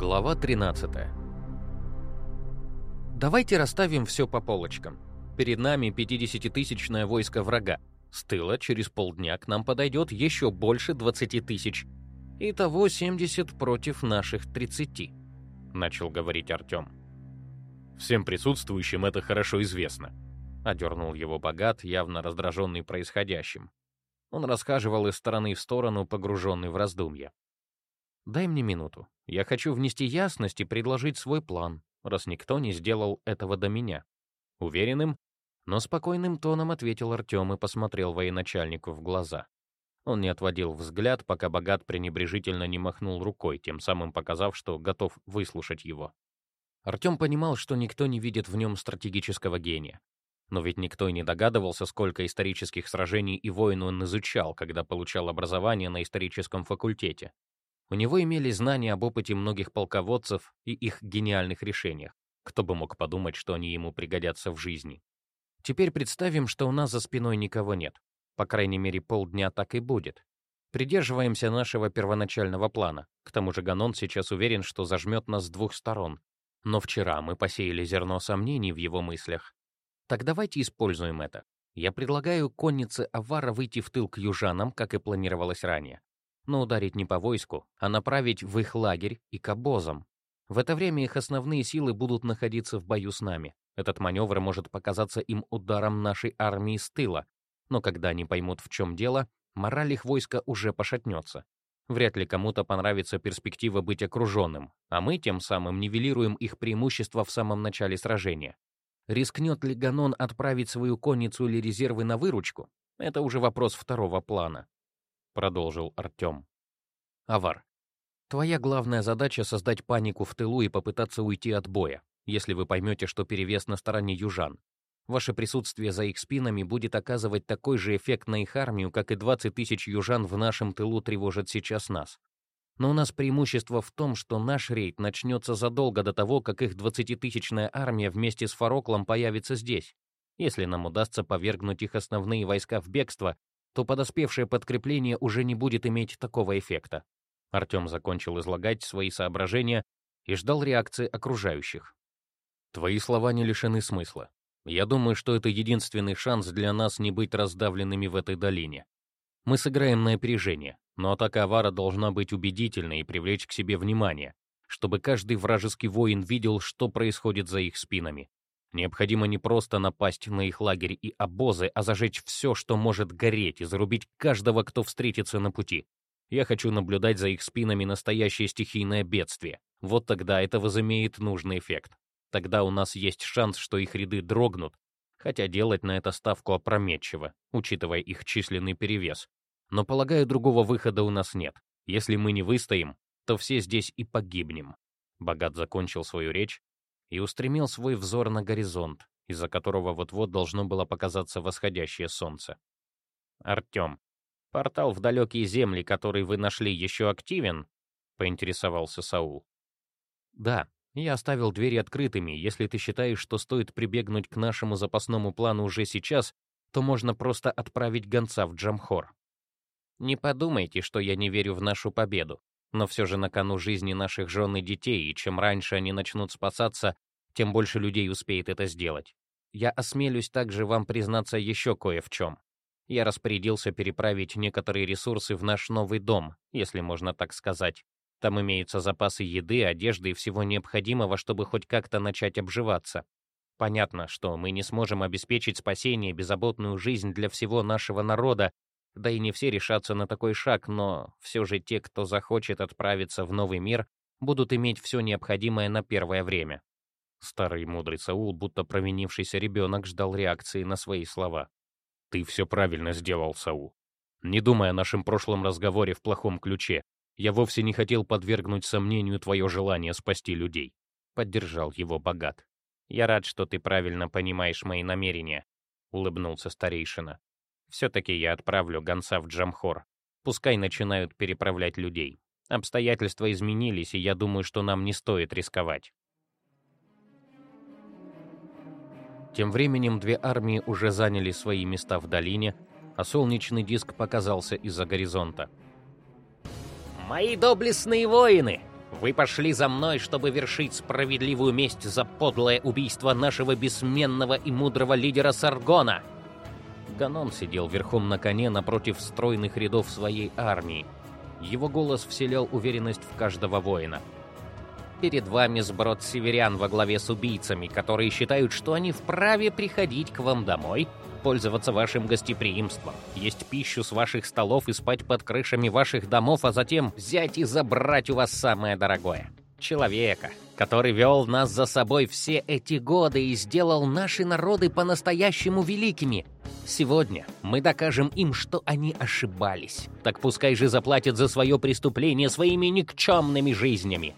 Глава 13. Давайте расставим все по полочкам. Перед нами 50-тысячное войско врага. С тыла через полдня к нам подойдет еще больше 20 тысяч. Итого 70 против наших 30, начал говорить Артем. Всем присутствующим это хорошо известно. Одернул его богат, явно раздраженный происходящим. Он расхаживал из стороны в сторону, погруженный в раздумья. «Дай мне минуту. Я хочу внести ясность и предложить свой план, раз никто не сделал этого до меня». Уверенным, но спокойным тоном ответил Артем и посмотрел военачальнику в глаза. Он не отводил взгляд, пока Богат пренебрежительно не махнул рукой, тем самым показав, что готов выслушать его. Артем понимал, что никто не видит в нем стратегического гения. Но ведь никто и не догадывался, сколько исторических сражений и войн он изучал, когда получал образование на историческом факультете. У него имели знания об опыте многих полководцев и их гениальных решениях. Кто бы мог подумать, что они ему пригодятся в жизни. Теперь представим, что у нас за спиной никого нет. По крайней мере, полдня так и будет. Придерживаемся нашего первоначального плана. К тому же Ганон сейчас уверен, что зажмет нас с двух сторон. Но вчера мы посеяли зерно сомнений в его мыслях. Так давайте используем это. Я предлагаю коннице Авара выйти в тыл к южанам, как и планировалось ранее но ударить не по войску, а направить в их лагерь и к обозам. В это время их основные силы будут находиться в бою с нами. Этот маневр может показаться им ударом нашей армии с тыла, но когда они поймут, в чем дело, мораль их войска уже пошатнется. Вряд ли кому-то понравится перспектива быть окруженным, а мы тем самым нивелируем их преимущество в самом начале сражения. Рискнет ли Ганон отправить свою конницу или резервы на выручку? Это уже вопрос второго плана. — продолжил Артем. «Авар, твоя главная задача — создать панику в тылу и попытаться уйти от боя, если вы поймете, что перевес на стороне южан. Ваше присутствие за их спинами будет оказывать такой же эффект на их армию, как и 20 тысяч южан в нашем тылу тревожат сейчас нас. Но у нас преимущество в том, что наш рейд начнется задолго до того, как их 20-тысячная армия вместе с Фароклом появится здесь. Если нам удастся повергнуть их основные войска в бегство, то подоспевшее подкрепление уже не будет иметь такого эффекта. Артем закончил излагать свои соображения и ждал реакции окружающих. «Твои слова не лишены смысла. Я думаю, что это единственный шанс для нас не быть раздавленными в этой долине. Мы сыграем на опережение, но атака Авара должна быть убедительной и привлечь к себе внимание, чтобы каждый вражеский воин видел, что происходит за их спинами. Необходимо не просто напасть на их лагерь и обозы, а зажечь все, что может гореть, и зарубить каждого, кто встретится на пути. Я хочу наблюдать за их спинами настоящее стихийное бедствие. Вот тогда это возымеет нужный эффект. Тогда у нас есть шанс, что их ряды дрогнут, хотя делать на это ставку опрометчиво, учитывая их численный перевес. Но, полагаю, другого выхода у нас нет. Если мы не выстоим, то все здесь и погибнем. Богат закончил свою речь, и устремил свой взор на горизонт, из-за которого вот-вот должно было показаться восходящее солнце. «Артем, портал в далекие земли, который вы нашли, еще активен?» — поинтересовался Саул. «Да, я оставил двери открытыми. Если ты считаешь, что стоит прибегнуть к нашему запасному плану уже сейчас, то можно просто отправить гонца в Джамхор. Не подумайте, что я не верю в нашу победу. Но все же на кону жизни наших жен и детей, и чем раньше они начнут спасаться, тем больше людей успеет это сделать. Я осмелюсь также вам признаться еще кое в чем. Я распорядился переправить некоторые ресурсы в наш новый дом, если можно так сказать. Там имеются запасы еды, одежды и всего необходимого, чтобы хоть как-то начать обживаться. Понятно, что мы не сможем обеспечить спасение и беззаботную жизнь для всего нашего народа, да и не все решатся на такой шаг, но все же те, кто захочет отправиться в новый мир, будут иметь все необходимое на первое время. Старый мудрый Саул, будто провинившийся ребенок, ждал реакции на свои слова. «Ты все правильно сделал, Саул. Не думая о нашем прошлом разговоре в плохом ключе, я вовсе не хотел подвергнуть сомнению твое желание спасти людей», — поддержал его Богат. «Я рад, что ты правильно понимаешь мои намерения», — улыбнулся старейшина. Все-таки я отправлю гонца в Джамхор. Пускай начинают переправлять людей. Обстоятельства изменились, и я думаю, что нам не стоит рисковать. Тем временем две армии уже заняли свои места в долине, а солнечный диск показался из-за горизонта. «Мои доблестные воины! Вы пошли за мной, чтобы вершить справедливую месть за подлое убийство нашего бессменного и мудрого лидера Саргона!» Ганон сидел верхом на коне напротив стройных рядов своей армии. Его голос вселял уверенность в каждого воина. «Перед вами сброд северян во главе с убийцами, которые считают, что они вправе приходить к вам домой пользоваться вашим гостеприимством, есть пищу с ваших столов и спать под крышами ваших домов, а затем взять и забрать у вас самое дорогое — человека, который вел нас за собой все эти годы и сделал наши народы по-настоящему великими. Сегодня мы докажем им, что они ошибались. Так пускай же заплатят за свое преступление своими никчемными жизнями.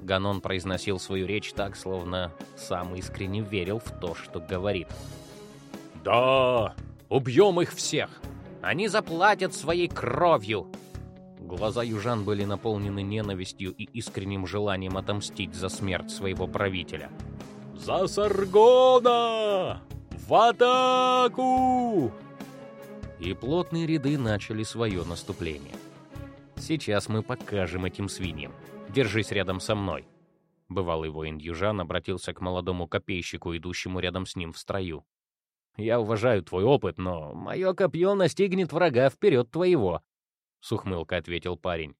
Ганон произносил свою речь так, словно сам искренне верил в то, что говорит. «Да, убьем их всех! Они заплатят своей кровью!» Глаза южан были наполнены ненавистью и искренним желанием отомстить за смерть своего правителя. «За Саргона! В атаку!» И плотные ряды начали свое наступление. «Сейчас мы покажем этим свиньям. Держись рядом со мной!» Бывалый воин южан обратился к молодому копейщику, идущему рядом с ним в строю. Я уважаю твой опыт, но мое копье настигнет врага вперед твоего», — с ухмылкой ответил парень.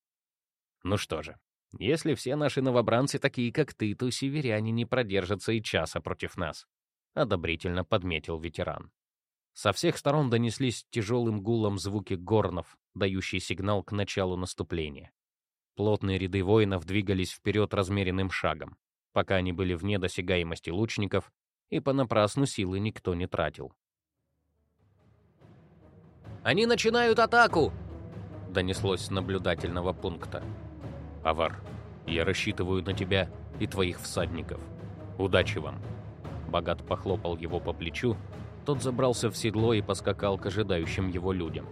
«Ну что же, если все наши новобранцы такие, как ты, то северяне не продержатся и часа против нас», — одобрительно подметил ветеран. Со всех сторон донеслись тяжелым гулом звуки горнов, дающие сигнал к началу наступления. Плотные ряды воинов двигались вперед размеренным шагом. Пока они были вне досягаемости лучников, и понапрасну силы никто не тратил. «Они начинают атаку!» — донеслось с наблюдательного пункта. «Авар, я рассчитываю на тебя и твоих всадников. Удачи вам!» Богат похлопал его по плечу, тот забрался в седло и поскакал к ожидающим его людям.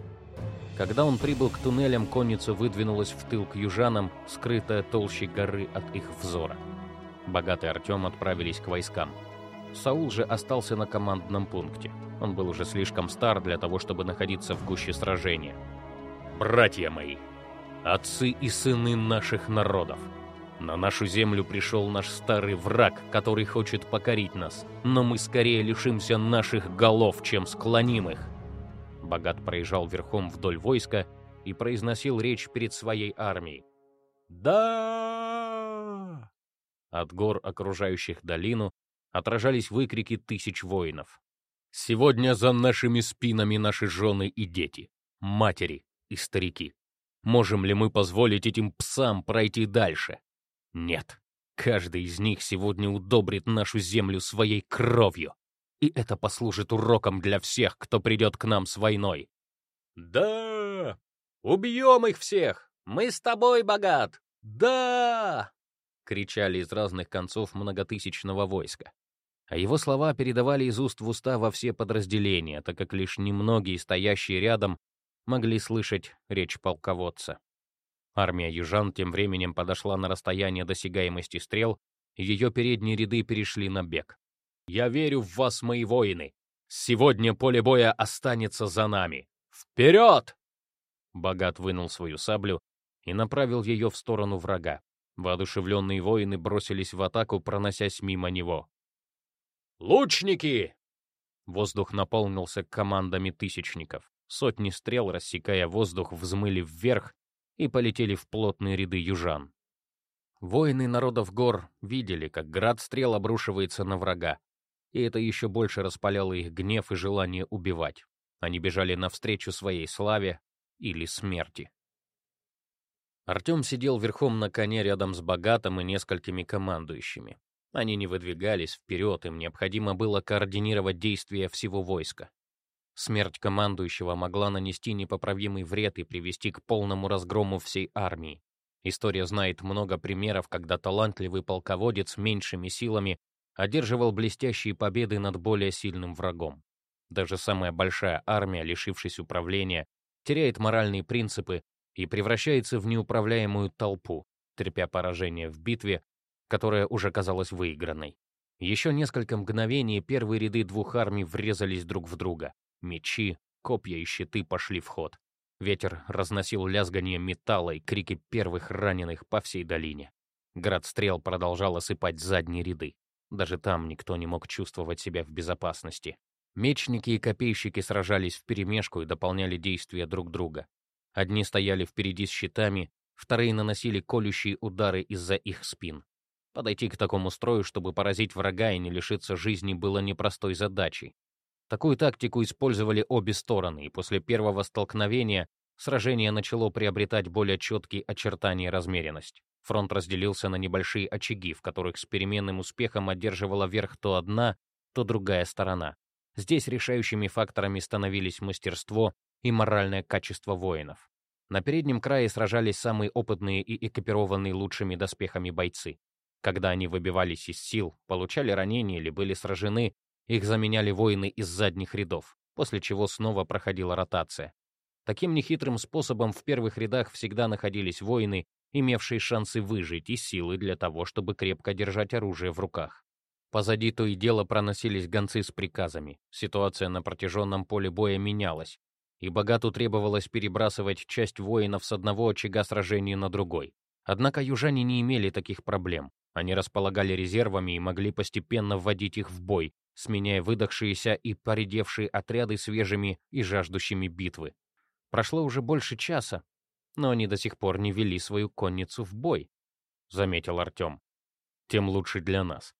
Когда он прибыл к туннелям, конница выдвинулась в тыл к южанам, скрытая толщей горы от их взора. Богатый Артем отправились к войскам. Саул же остался на командном пункте. Он был уже слишком стар для того, чтобы находиться в гуще сражения. «Братья мои, отцы и сыны наших народов, на нашу землю пришел наш старый враг, который хочет покорить нас, но мы скорее лишимся наших голов, чем склоним их». Богат проезжал верхом вдоль войска и произносил речь перед своей армией. «Да!» От гор, окружающих долину, отражались выкрики тысяч воинов. «Сегодня за нашими спинами наши жены и дети, матери и старики. Можем ли мы позволить этим псам пройти дальше? Нет. Каждый из них сегодня удобрит нашу землю своей кровью. И это послужит уроком для всех, кто придет к нам с войной. «Да! Убьем их всех! Мы с тобой, богат! Да!» — кричали из разных концов многотысячного войска а его слова передавали из уст в уста во все подразделения, так как лишь немногие, стоящие рядом, могли слышать речь полководца. Армия южан тем временем подошла на расстояние досягаемости стрел, и ее передние ряды перешли на бег. «Я верю в вас, мои воины! Сегодня поле боя останется за нами! Вперед!» Богат вынул свою саблю и направил ее в сторону врага. Воодушевленные воины бросились в атаку, проносясь мимо него. «Лучники!» Воздух наполнился командами тысячников. Сотни стрел, рассекая воздух, взмыли вверх и полетели в плотные ряды южан. Воины народов гор видели, как град стрел обрушивается на врага, и это еще больше распаляло их гнев и желание убивать. Они бежали навстречу своей славе или смерти. Артем сидел верхом на коне рядом с богатым и несколькими командующими. Они не выдвигались вперед, им необходимо было координировать действия всего войска. Смерть командующего могла нанести непоправимый вред и привести к полному разгрому всей армии. История знает много примеров, когда талантливый полководец меньшими силами одерживал блестящие победы над более сильным врагом. Даже самая большая армия, лишившись управления, теряет моральные принципы и превращается в неуправляемую толпу, терпя поражение в битве которая уже казалась выигранной. Еще несколько мгновений первые ряды двух армий врезались друг в друга. Мечи, копья и щиты пошли в ход. Ветер разносил лязгание металла и крики первых раненых по всей долине. Град стрел продолжал осыпать задние ряды. Даже там никто не мог чувствовать себя в безопасности. Мечники и копейщики сражались вперемешку и дополняли действия друг друга. Одни стояли впереди с щитами, вторые наносили колющие удары из-за их спин. Подойти к такому строю, чтобы поразить врага и не лишиться жизни, было непростой задачей. Такую тактику использовали обе стороны, и после первого столкновения сражение начало приобретать более четкие очертания и размеренность. Фронт разделился на небольшие очаги, в которых с переменным успехом одерживала верх то одна, то другая сторона. Здесь решающими факторами становились мастерство и моральное качество воинов. На переднем крае сражались самые опытные и экипированные лучшими доспехами бойцы. Когда они выбивались из сил, получали ранения или были сражены, их заменяли воины из задних рядов, после чего снова проходила ротация. Таким нехитрым способом в первых рядах всегда находились воины, имевшие шансы выжить и силы для того, чтобы крепко держать оружие в руках. Позади то и дело проносились гонцы с приказами. Ситуация на протяженном поле боя менялась, и богату требовалось перебрасывать часть воинов с одного очага сражения на другой. Однако южане не имели таких проблем. Они располагали резервами и могли постепенно вводить их в бой, сменяя выдохшиеся и поредевшие отряды свежими и жаждущими битвы. Прошло уже больше часа, но они до сих пор не вели свою конницу в бой, заметил Артем. Тем лучше для нас.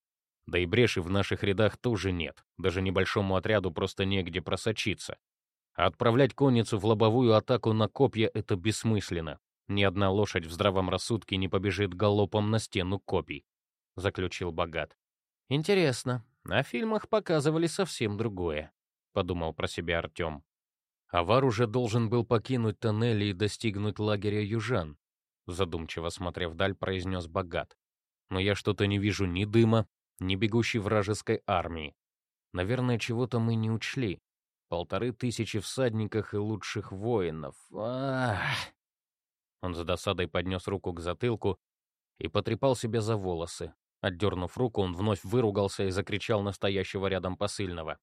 Да и бреши в наших рядах тоже нет. Даже небольшому отряду просто негде просочиться. А отправлять конницу в лобовую атаку на копья — это бессмысленно. Ни одна лошадь в здравом рассудке не побежит галопом на стену копий, — заключил Богат. Интересно, на фильмах показывали совсем другое, — подумал про себя Артем. Авар уже должен был покинуть тоннели и достигнуть лагеря южан, задумчиво смотря вдаль, произнес Богат. Но я что-то не вижу ни дыма, ни бегущей вражеской армии. Наверное, чего-то мы не учли. Полторы тысячи всадников и лучших воинов. Ах! Он за досадой поднес руку к затылку и потрепал себя за волосы. Отдернув руку, он вновь выругался и закричал настоящего рядом посыльного.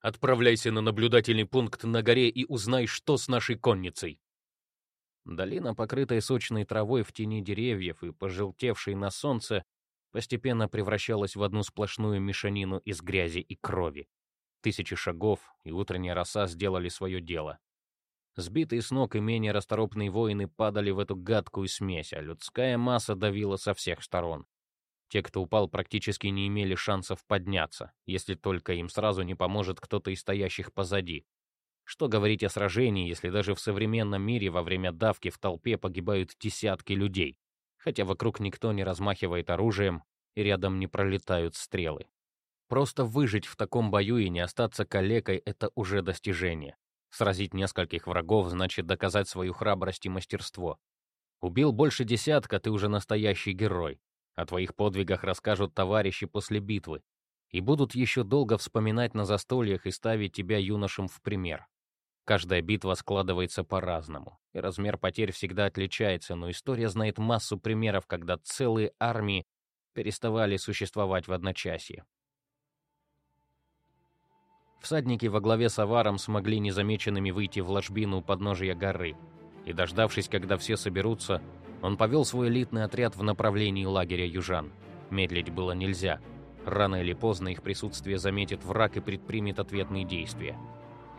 Отправляйся на наблюдательный пункт на горе и узнай, что с нашей конницей. Долина, покрытая сочной травой в тени деревьев и пожелтевшей на солнце, постепенно превращалась в одну сплошную мешанину из грязи и крови. Тысячи шагов и утренняя роса сделали свое дело. Сбитые с ног и менее расторопные воины падали в эту гадкую смесь, а людская масса давила со всех сторон. Те, кто упал, практически не имели шансов подняться, если только им сразу не поможет кто-то из стоящих позади. Что говорить о сражении, если даже в современном мире во время давки в толпе погибают десятки людей, хотя вокруг никто не размахивает оружием и рядом не пролетают стрелы. Просто выжить в таком бою и не остаться калекой — это уже достижение. Сразить нескольких врагов значит доказать свою храбрость и мастерство. Убил больше десятка, ты уже настоящий герой. О твоих подвигах расскажут товарищи после битвы и будут еще долго вспоминать на застольях и ставить тебя юношам в пример. Каждая битва складывается по-разному, и размер потерь всегда отличается, но история знает массу примеров, когда целые армии переставали существовать в одночасье. Всадники во главе с Аваром смогли незамеченными выйти в ложбину у подножия горы, и, дождавшись, когда все соберутся, он повел свой элитный отряд в направлении лагеря южан. Медлить было нельзя. Рано или поздно их присутствие заметит враг и предпримет ответные действия.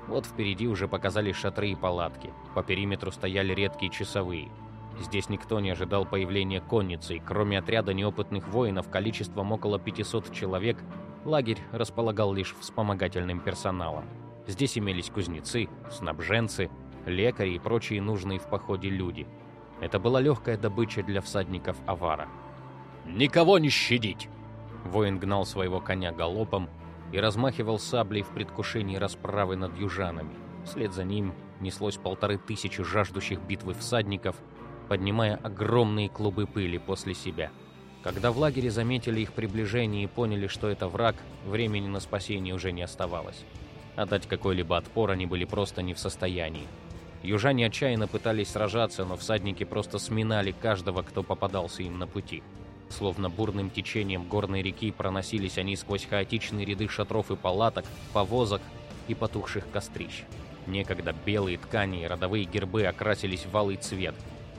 Вот впереди уже показались шатры и палатки. По периметру стояли редкие часовые. Здесь никто не ожидал появления конницы, и кроме отряда неопытных воинов количеством около 500 человек, лагерь располагал лишь вспомогательным персоналом. Здесь имелись кузнецы, снабженцы, лекари и прочие нужные в походе люди – это была легкая добыча для всадников Авара. «Никого не щадить!» Воин гнал своего коня галопом и размахивал саблей в предвкушении расправы над южанами. Вслед за ним неслось полторы тысячи жаждущих битвы всадников, поднимая огромные клубы пыли после себя. Когда в лагере заметили их приближение и поняли, что это враг, времени на спасение уже не оставалось. Отдать какой-либо отпор они были просто не в состоянии. Южане отчаянно пытались сражаться, но всадники просто сминали каждого, кто попадался им на пути. Словно бурным течением горной реки проносились они сквозь хаотичные ряды шатров и палаток, повозок и потухших кострищ. Некогда белые ткани и родовые гербы окрасились в алый цвет,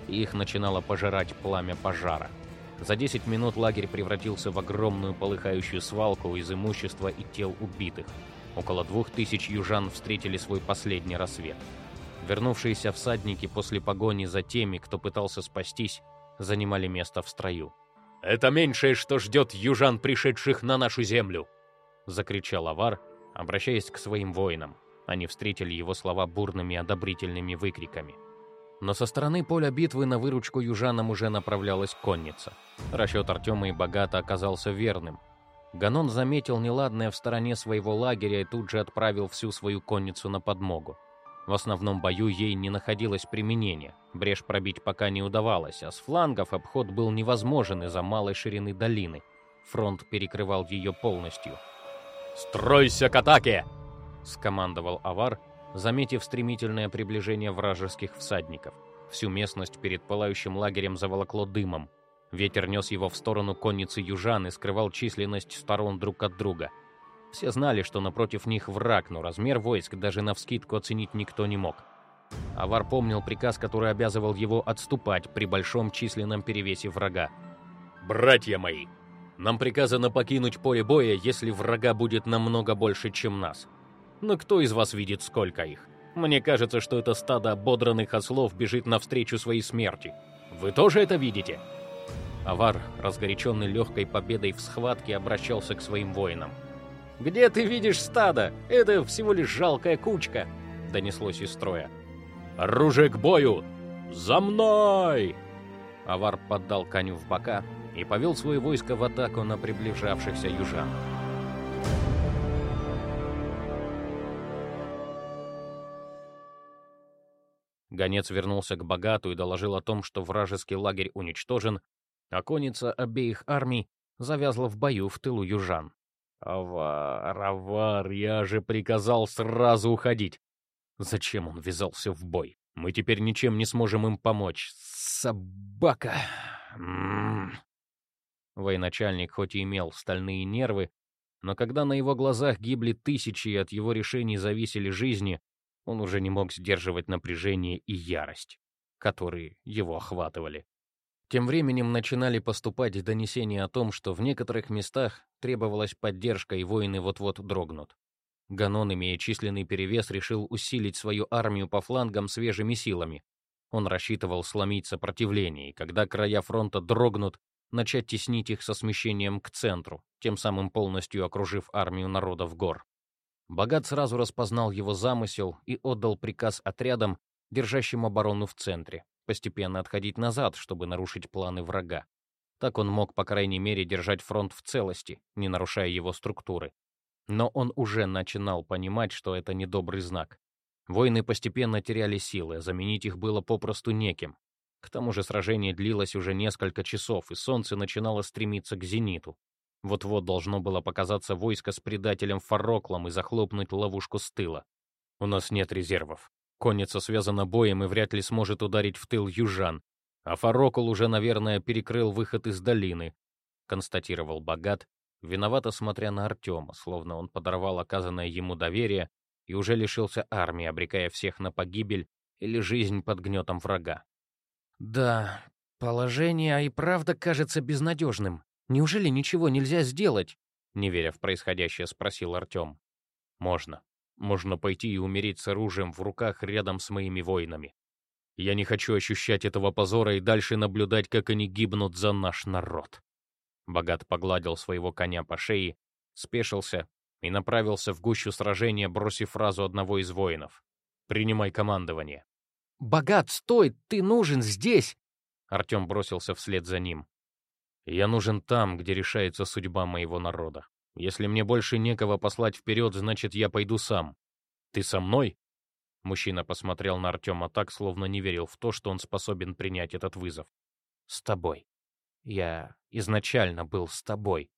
их начинало пожирать пламя пожара. За 10 минут лагерь превратился в огромную полыхающую свалку из имущества и тел убитых. Около двух тысяч южан встретили свой последний рассвет. Вернувшиеся всадники после погони за теми, кто пытался спастись, занимали место в строю. «Это меньшее, что ждет южан, пришедших на нашу землю!» — закричал Авар, обращаясь к своим воинам. Они встретили его слова бурными одобрительными выкриками. Но со стороны поля битвы на выручку южанам уже направлялась конница. Расчет Артема и Богата оказался верным. Ганон заметил неладное в стороне своего лагеря и тут же отправил всю свою конницу на подмогу. В основном бою ей не находилось применения. Брешь пробить пока не удавалось, а с флангов обход был невозможен из-за малой ширины долины. Фронт перекрывал ее полностью. «Стройся к атаке!» — скомандовал Авар, заметив стремительное приближение вражеских всадников. Всю местность перед пылающим лагерем заволокло дымом. Ветер нес его в сторону конницы южан и скрывал численность сторон друг от друга — все знали, что напротив них враг, но размер войск даже навскидку оценить никто не мог. Авар помнил приказ, который обязывал его отступать при большом численном перевесе врага. «Братья мои, нам приказано покинуть поле боя, если врага будет намного больше, чем нас. Но кто из вас видит, сколько их? Мне кажется, что это стадо ободранных ослов бежит навстречу своей смерти. Вы тоже это видите?» Авар, разгоряченный легкой победой в схватке, обращался к своим воинам. «Где ты видишь стадо? Это всего лишь жалкая кучка!» — донеслось из строя. «Оружие к бою! За мной!» Авар поддал коню в бока и повел свое войско в атаку на приближавшихся южан. Гонец вернулся к Богату и доложил о том, что вражеский лагерь уничтожен, а конница обеих армий завязла в бою в тылу южан. «Авар, Авар, я же приказал сразу уходить!» Зачем он ввязался в бой? Мы теперь ничем не сможем им помочь. Собака! М -м -м. Военачальник хоть и имел стальные нервы, но когда на его глазах гибли тысячи и от его решений зависели жизни, он уже не мог сдерживать напряжение и ярость, которые его охватывали. Тем временем начинали поступать донесения о том, что в некоторых местах требовалась поддержка и воины вот-вот дрогнут. Ганон, имея численный перевес, решил усилить свою армию по флангам свежими силами. Он рассчитывал сломить сопротивление, и когда края фронта дрогнут, начать теснить их со смещением к центру, тем самым полностью окружив армию народов гор. Богат сразу распознал его замысел и отдал приказ отрядам, держащим оборону в центре, постепенно отходить назад, чтобы нарушить планы врага. Так он мог, по крайней мере, держать фронт в целости, не нарушая его структуры. Но он уже начинал понимать, что это недобрый знак. Войны постепенно теряли силы, а заменить их было попросту неким. К тому же сражение длилось уже несколько часов, и солнце начинало стремиться к зениту. Вот-вот должно было показаться войско с предателем Фарроклом и захлопнуть ловушку с тыла. У нас нет резервов, Конница связана боем и вряд ли сможет ударить в тыл южан, а Фарокул уже, наверное, перекрыл выход из долины, констатировал Богат, виновато смотря на Артема, словно он подорвал оказанное ему доверие и уже лишился армии, обрекая всех на погибель или жизнь под гнетом врага. «Да, положение и правда кажется безнадежным. Неужели ничего нельзя сделать?» Не веря в происходящее, спросил Артем. «Можно. Можно пойти и умереть с оружием в руках рядом с моими воинами. Я не хочу ощущать этого позора и дальше наблюдать, как они гибнут за наш народ. Богат погладил своего коня по шее, спешился и направился в гущу сражения, бросив фразу одного из воинов. «Принимай командование». «Богат, стой! Ты нужен здесь!» Артем бросился вслед за ним. «Я нужен там, где решается судьба моего народа. Если мне больше некого послать вперед, значит, я пойду сам. Ты со мной?» Мужчина посмотрел на Артема так, словно не верил в то, что он способен принять этот вызов. «С тобой. Я изначально был с тобой».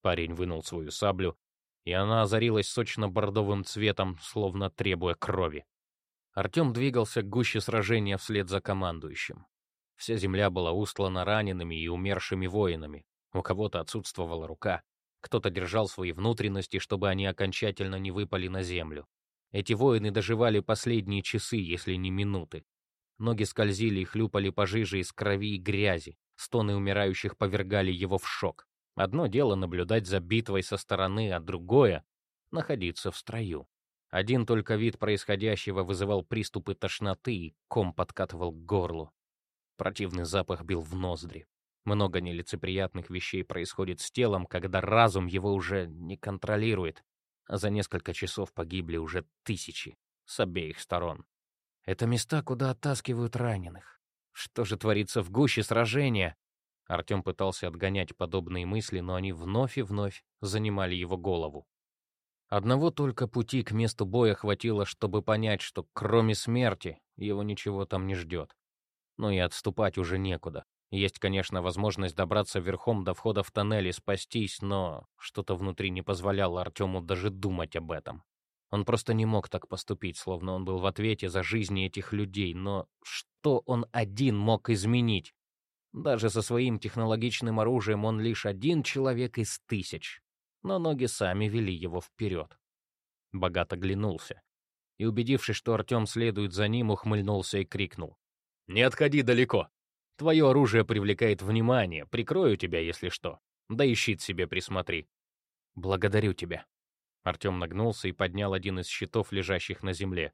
Парень вынул свою саблю, и она озарилась сочно-бордовым цветом, словно требуя крови. Артем двигался гуще сражения вслед за командующим. Вся земля была устлана ранеными и умершими воинами. У кого-то отсутствовала рука, кто-то держал свои внутренности, чтобы они окончательно не выпали на землю. Эти воины доживали последние часы, если не минуты. Ноги скользили и хлюпали по жиже из крови и грязи. Стоны умирающих повергали его в шок. Одно дело наблюдать за битвой со стороны, а другое — находиться в строю. Один только вид происходящего вызывал приступы тошноты, и ком подкатывал к горлу. Противный запах бил в ноздри. Много нелицеприятных вещей происходит с телом, когда разум его уже не контролирует, а за несколько часов погибли уже тысячи с обеих сторон. Это места, куда оттаскивают раненых. Что же творится в гуще сражения? Артем пытался отгонять подобные мысли, но они вновь и вновь занимали его голову. Одного только пути к месту боя хватило, чтобы понять, что кроме смерти его ничего там не ждет. Но и отступать уже некуда. Есть, конечно, возможность добраться верхом до входа в тоннель и спастись, но что-то внутри не позволяло Артему даже думать об этом. Он просто не мог так поступить, словно он был в ответе за жизни этих людей, но что он один мог изменить? Даже со своим технологичным оружием он лишь один человек из тысяч но ноги сами вели его вперед. Богат оглянулся и, убедившись, что Артем следует за ним, ухмыльнулся и крикнул. «Не отходи далеко! Твое оружие привлекает внимание, прикрою тебя, если что. Да и щит себе присмотри. Благодарю тебя». Артем нагнулся и поднял один из щитов, лежащих на земле.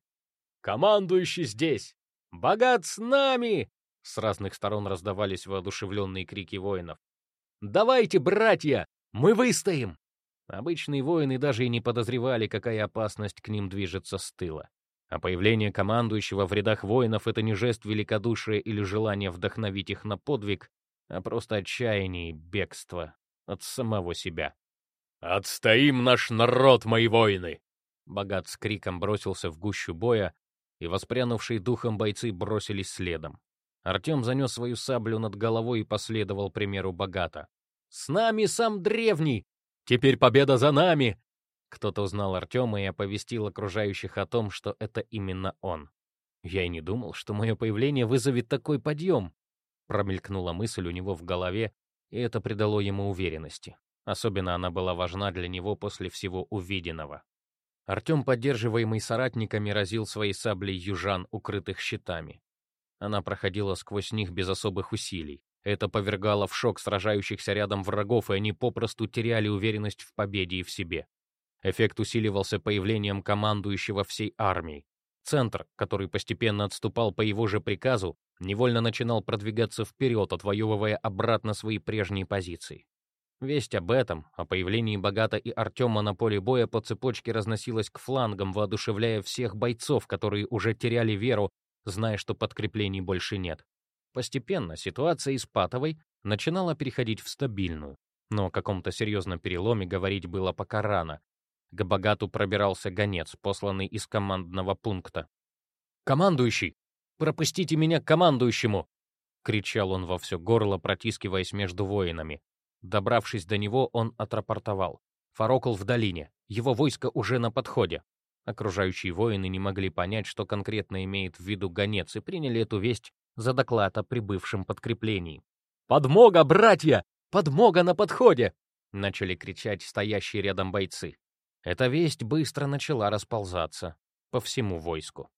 «Командующий здесь! Богат с нами!» С разных сторон раздавались воодушевленные крики воинов. «Давайте, братья! Мы выстоим!» Обычные воины даже и не подозревали, какая опасность к ним движется с тыла. А появление командующего в рядах воинов — это не жест великодушия или желание вдохновить их на подвиг, а просто отчаяние и бегство от самого себя. «Отстоим наш народ, мои воины!» Богат с криком бросился в гущу боя, и воспрянувшие духом бойцы бросились следом. Артем занес свою саблю над головой и последовал примеру Богата. «С нами сам древний! Теперь победа за нами!» Кто-то узнал Артема и оповестил окружающих о том, что это именно он. «Я и не думал, что мое появление вызовет такой подъем!» Промелькнула мысль у него в голове, и это придало ему уверенности. Особенно она была важна для него после всего увиденного. Артем, поддерживаемый соратниками, разил своей саблей южан, укрытых щитами. Она проходила сквозь них без особых усилий. Это повергало в шок сражающихся рядом врагов, и они попросту теряли уверенность в победе и в себе. Эффект усиливался появлением командующего всей армией. Центр, который постепенно отступал по его же приказу, невольно начинал продвигаться вперед, отвоевывая обратно свои прежние позиции. Весть об этом, о появлении Богата и Артема на поле боя по цепочке разносилась к флангам, воодушевляя всех бойцов, которые уже теряли веру, зная, что подкреплений больше нет. Постепенно ситуация из патовой начинала переходить в стабильную, но о каком-то серьезном переломе говорить было пока рано. К Богату пробирался гонец, посланный из командного пункта. «Командующий! Пропустите меня к командующему!» — кричал он во все горло, протискиваясь между воинами. Добравшись до него, он отрапортовал. Фарокл в долине. Его войско уже на подходе. Окружающие воины не могли понять, что конкретно имеет в виду гонец, и приняли эту весть за доклад о прибывшем подкреплении. «Подмога, братья! Подмога на подходе!» — начали кричать стоящие рядом бойцы. Эта весть быстро начала расползаться по всему войску.